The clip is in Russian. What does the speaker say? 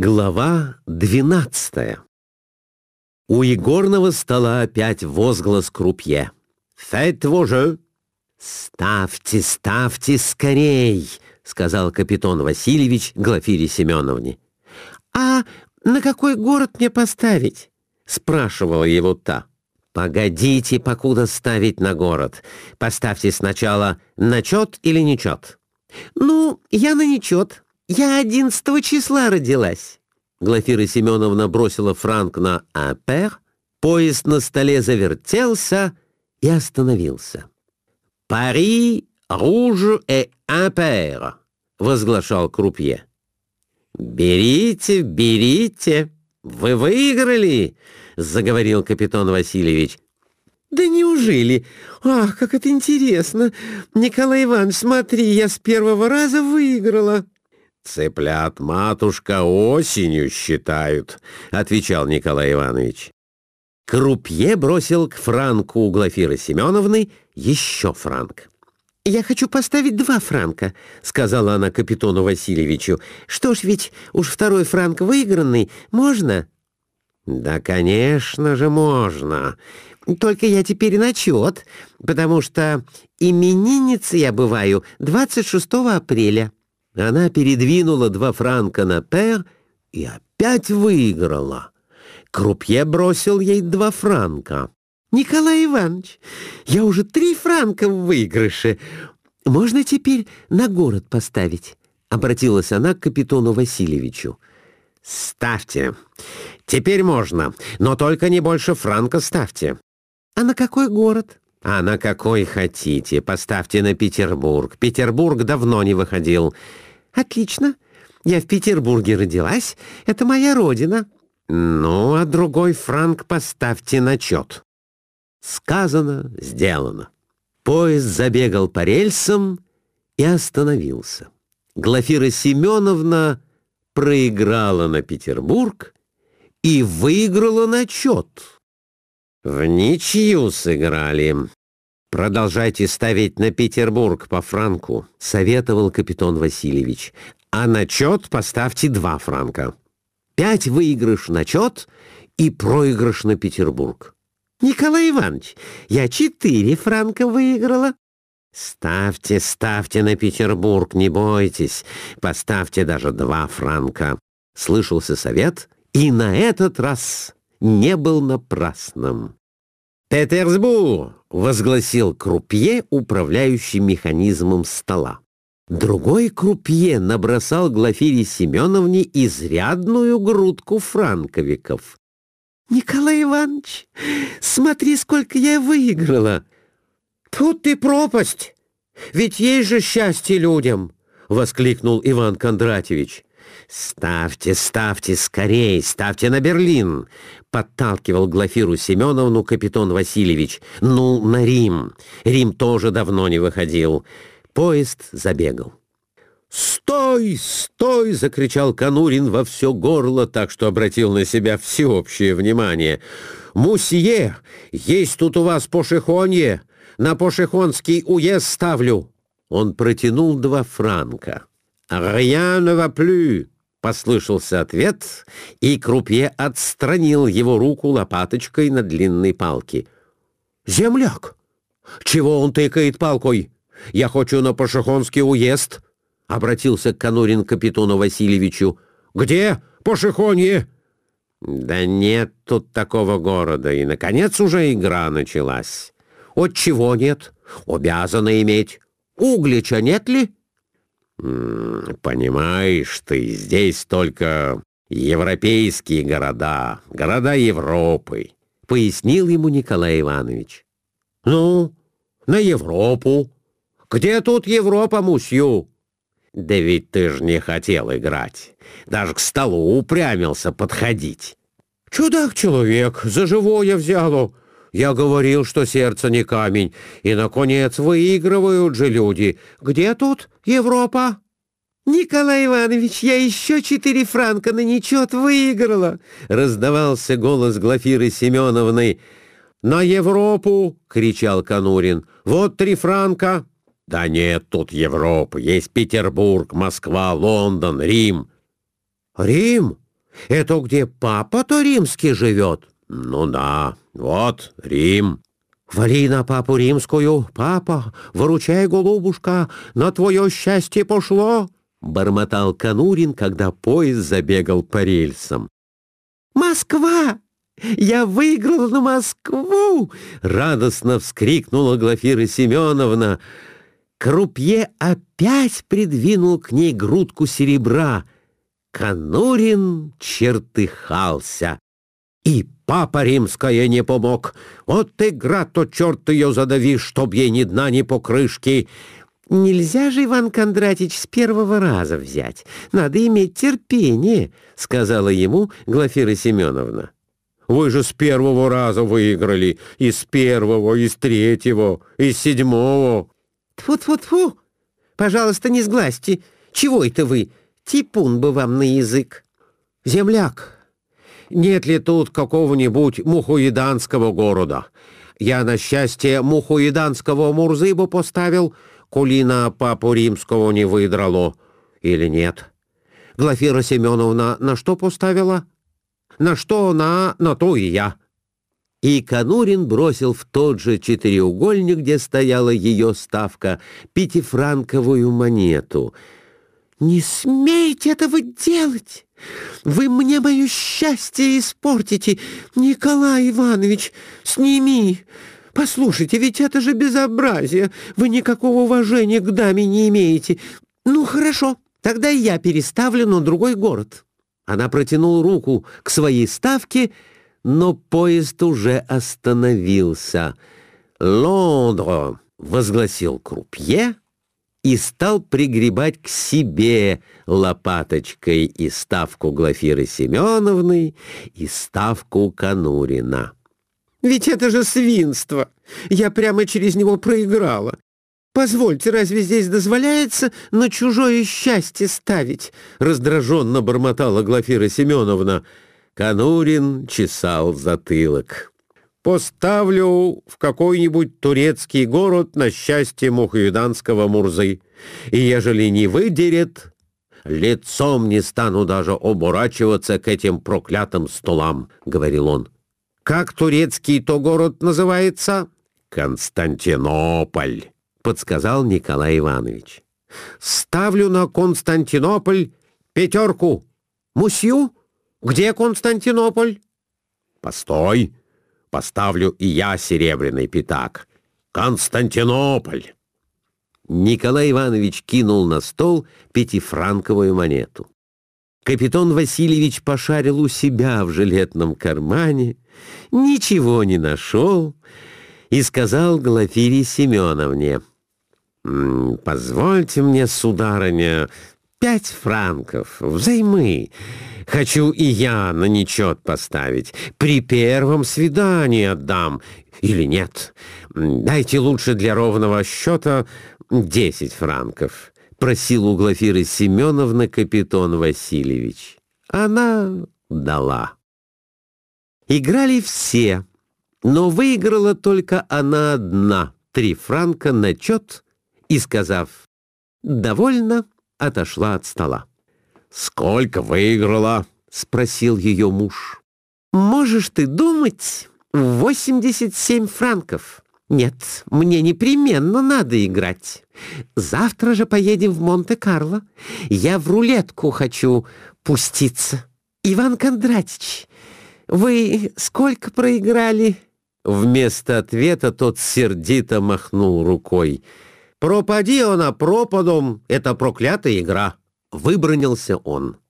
Глава двенадцатая У игорного стола опять возглас крупье. «Фaites vos «Ставьте, ставьте скорей!» — сказал капитан Васильевич Глафире Семеновне. «А на какой город мне поставить?» — спрашивала его та. «Погодите, покуда ставить на город. Поставьте сначала начет или нечет». «Ну, я на нечет. Я одиннадцатого числа родилась». Глафира Семеновна бросила франк на «Апер», поезд на столе завертелся и остановился. «Пари, руж и «Апер», — возглашал Крупье. «Берите, берите, вы выиграли!» — заговорил капитан Васильевич. «Да неужели? Ах, как это интересно! Николай Иванович, смотри, я с первого раза выиграла!» «Цыплят матушка осенью считают», — отвечал Николай Иванович. Крупье бросил к франку у Глафиры Семеновны еще франк. «Я хочу поставить два франка», — сказала она капитану Васильевичу. «Что ж, ведь уж второй франк выигранный, можно?» «Да, конечно же, можно. Только я теперь начет, потому что именинница я бываю 26 апреля». Она передвинула два франка на пер и опять выиграла. Крупье бросил ей два франка. «Николай Иванович, я уже три франка в выигрыше. Можно теперь на город поставить?» Обратилась она к капитану Васильевичу. «Ставьте. Теперь можно, но только не больше франка ставьте». «А на какой город?» «А на какой хотите. Поставьте на Петербург. Петербург давно не выходил». «Отлично. Я в Петербурге родилась. Это моя родина». «Ну, а другой франк поставьте на чет». Сказано, сделано. Поезд забегал по рельсам и остановился. Глафира Семеновна проиграла на Петербург и выиграла на чет. В ничью сыграли. «Продолжайте ставить на Петербург по франку», — советовал капитан Васильевич. «А на чет поставьте два франка. Пять выигрыш на чет и проигрыш на Петербург». «Николай Иванович, я четыре франка выиграла». «Ставьте, ставьте на Петербург, не бойтесь. Поставьте даже два франка». Слышался совет, и на этот раз не был напрасным. «Петербург!» — возгласил крупье, управляющий механизмом стола. Другой крупье набросал Глафире Семеновне изрядную грудку франковиков. «Николай Иванович, смотри, сколько я выиграла!» «Тут ты пропасть! Ведь есть же счастье людям!» — воскликнул Иван Кондратьевич. «Ставьте, ставьте скорей, ставьте на Берлин!» — подталкивал Глафиру Семеновну капитан Васильевич. «Ну, на Рим! Рим тоже давно не выходил!» Поезд забегал. «Стой! Стой!» — закричал Конурин во все горло, так что обратил на себя всеобщее внимание. «Мусье, есть тут у вас пошехонье! На пошехонский уезд ставлю!» Он протянул два франка. «Rien ne va plus!» — послышался ответ, и Крупье отстранил его руку лопаточкой на длинной палке. «Земляк! Чего он тыкает палкой? Я хочу на Пашихонский уезд!» — обратился Конурин к капитану Васильевичу. «Где Пошехонье?» «Да нет тут такого города, и, наконец, уже игра началась. От чего нет? Обязаны иметь. Углича нет ли?» «Понимаешь ты, здесь только европейские города, города Европы», — пояснил ему Николай Иванович. «Ну, на Европу. Где тут Европа, мусью?» «Да ведь ты ж не хотел играть. Даже к столу упрямился подходить». «Чудак-человек, за живое взяло. Я говорил, что сердце не камень. И, наконец, выигрывают же люди. Где тут Европа?» «Николай Иванович, я еще четыре франка на нечет выиграла!» — раздавался голос Глафиры Семеновны. «На Европу!» — кричал Конурин. «Вот три франка!» Да нет тут Европы, есть Петербург, Москва, Лондон, Рим. Рим? Это где папа-то римский живет?» «Ну да, вот Рим». «Вали на папу римскую, папа, выручай, голубушка, на твое счастье пошло!» — бормотал Конурин, когда поезд забегал по рельсам. «Москва! Я выиграл на Москву!» — радостно вскрикнула Глафира Семеновна. Крупье опять придвинул к ней грудку серебра. Конурин чертыхался. И папа римская не помог. Вот игра-то, черт ее задави, чтоб ей ни дна, ни покрышки. «Нельзя же, Иван Кондратич, с первого раза взять. Надо иметь терпение», — сказала ему Глафира Семеновна. «Вы же с первого раза выиграли, и с первого, и с третьего, и с седьмого». «Тьфу-тьфу-тьфу! Пожалуйста, не сглазьте. Чего это вы? Типун бы вам на язык». «Земляк, нет ли тут какого-нибудь мухуиданского города? Я, на счастье, мухуиданского Мурзыбу поставил, коли на папу римского не выдрало. Или нет? Глафира Семеновна на что поставила? На что она, на то и я». И Конурин бросил в тот же четыреугольник, где стояла ее ставка, пятифранковую монету. «Не смейте этого делать! Вы мне мое счастье испортите! Николай Иванович, сними! Послушайте, ведь это же безобразие! Вы никакого уважения к даме не имеете! Ну, хорошо, тогда я переставлю на другой город!» Она протянула руку к своей ставке — но поезд уже остановился. «Лондро!» — возгласил Крупье и стал пригребать к себе лопаточкой и ставку Глафиры Семеновны, и ставку Конурина. «Ведь это же свинство! Я прямо через него проиграла. Позвольте, разве здесь дозволяется на чужое счастье ставить?» — раздраженно бормотала Глафира Семеновна. Конурин чесал затылок. «Поставлю в какой-нибудь турецкий город на счастье мухаюданского Мурзы, и ежели не выдерет, лицом не стану даже оборачиваться к этим проклятым столам», — говорил он. «Как турецкий-то город называется?» «Константинополь», — подсказал Николай Иванович. «Ставлю на Константинополь пятерку. Мусью?» Где Константинополь? Постой, поставлю и я серебряный пятак. Константинополь. Николай Иванович кинул на стол пятифранковую монету. Капитан Васильевич пошарил у себя в жилетном кармане, ничего не нашел и сказал Глафире Семеновне, «Позвольте мне, сударыня, пять франков взаймы. Хочу и я на нечет поставить. При первом свидании отдам. Или нет. Дайте лучше для ровного счета десять франков. Просил у Глафиры Семеновны капитан Васильевич. Она дала. Играли все, но выиграла только она одна. Три франка на чет и, сказав «довольно», отошла от стола. «Сколько выиграла?» — спросил ее муж. «Можешь ты думать, восемьдесят семь франков. Нет, мне непременно надо играть. Завтра же поедем в Монте-Карло. Я в рулетку хочу пуститься. Иван Кондратич, вы сколько проиграли?» Вместо ответа тот сердито махнул рукой. «Пропади она пропадом, это проклятая игра!» Выбронился он.